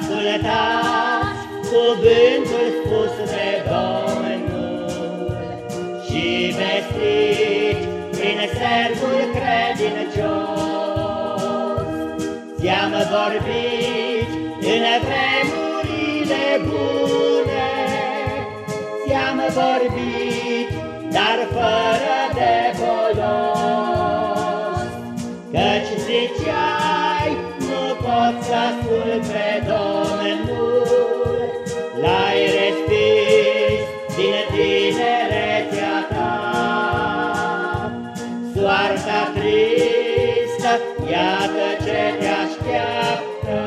Ascultați cuvântul spus de Domnul. Și vestiți prin servul credincios. Ți-am vorbit în vremurile bune. Ți-am vorbit, dar fără de voios Căci ziceai, nu pot să ascult iată ce te așteaptă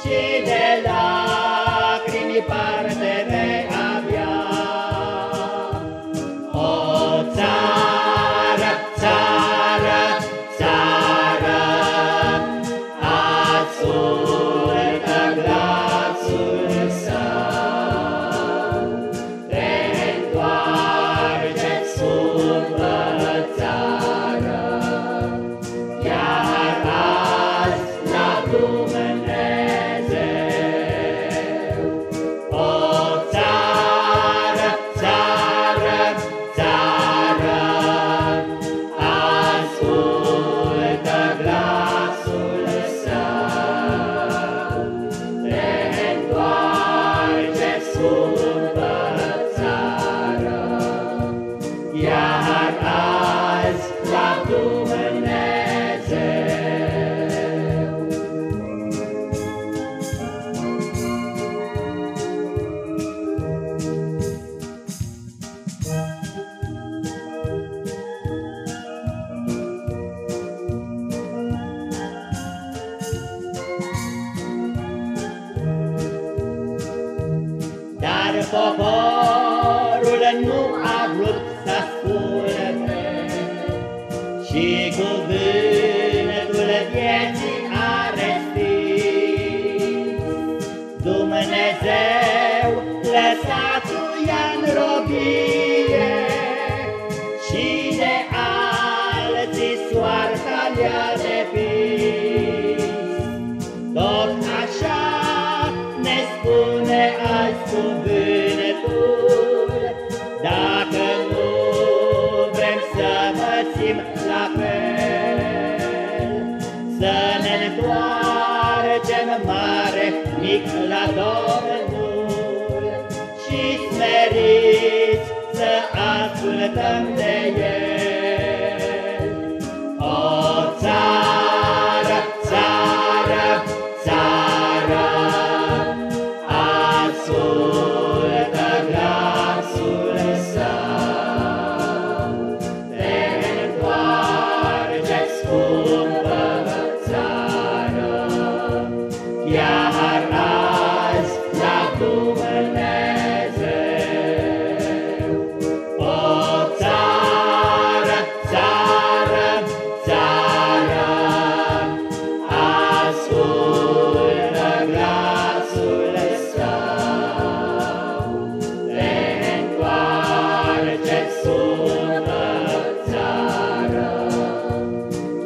Și de lacrimi parte poporul nu a vrut să asculte Și cuvântul vieții a respins. Dumnezeu lăsat-o în robie Și de alții soarta le-a depins tot așa ne spune azi cuvântul, Să ne întoarcem mare, mic la Domnul Și smeriți să ascultăm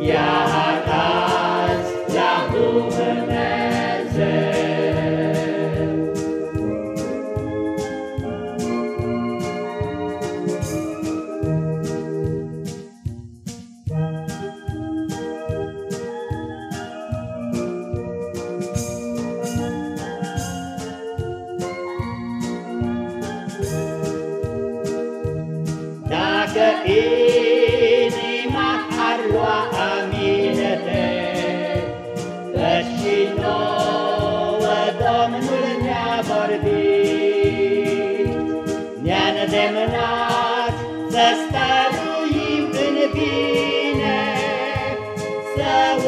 Yeah.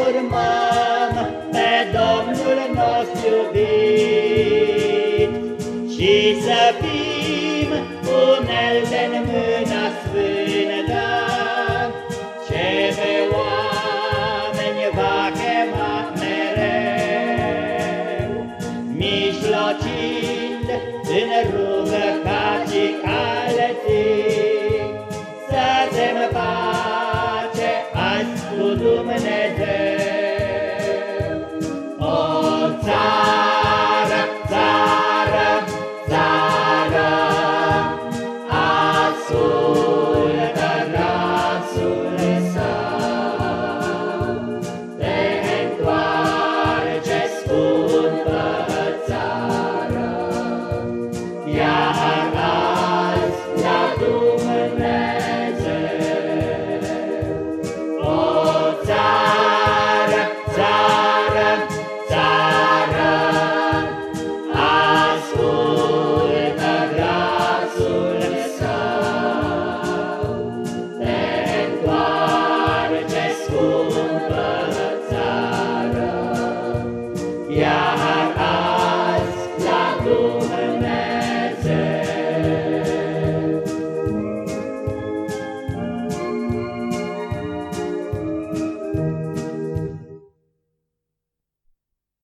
Urmăm pe Domnul nostru iubit Și să fim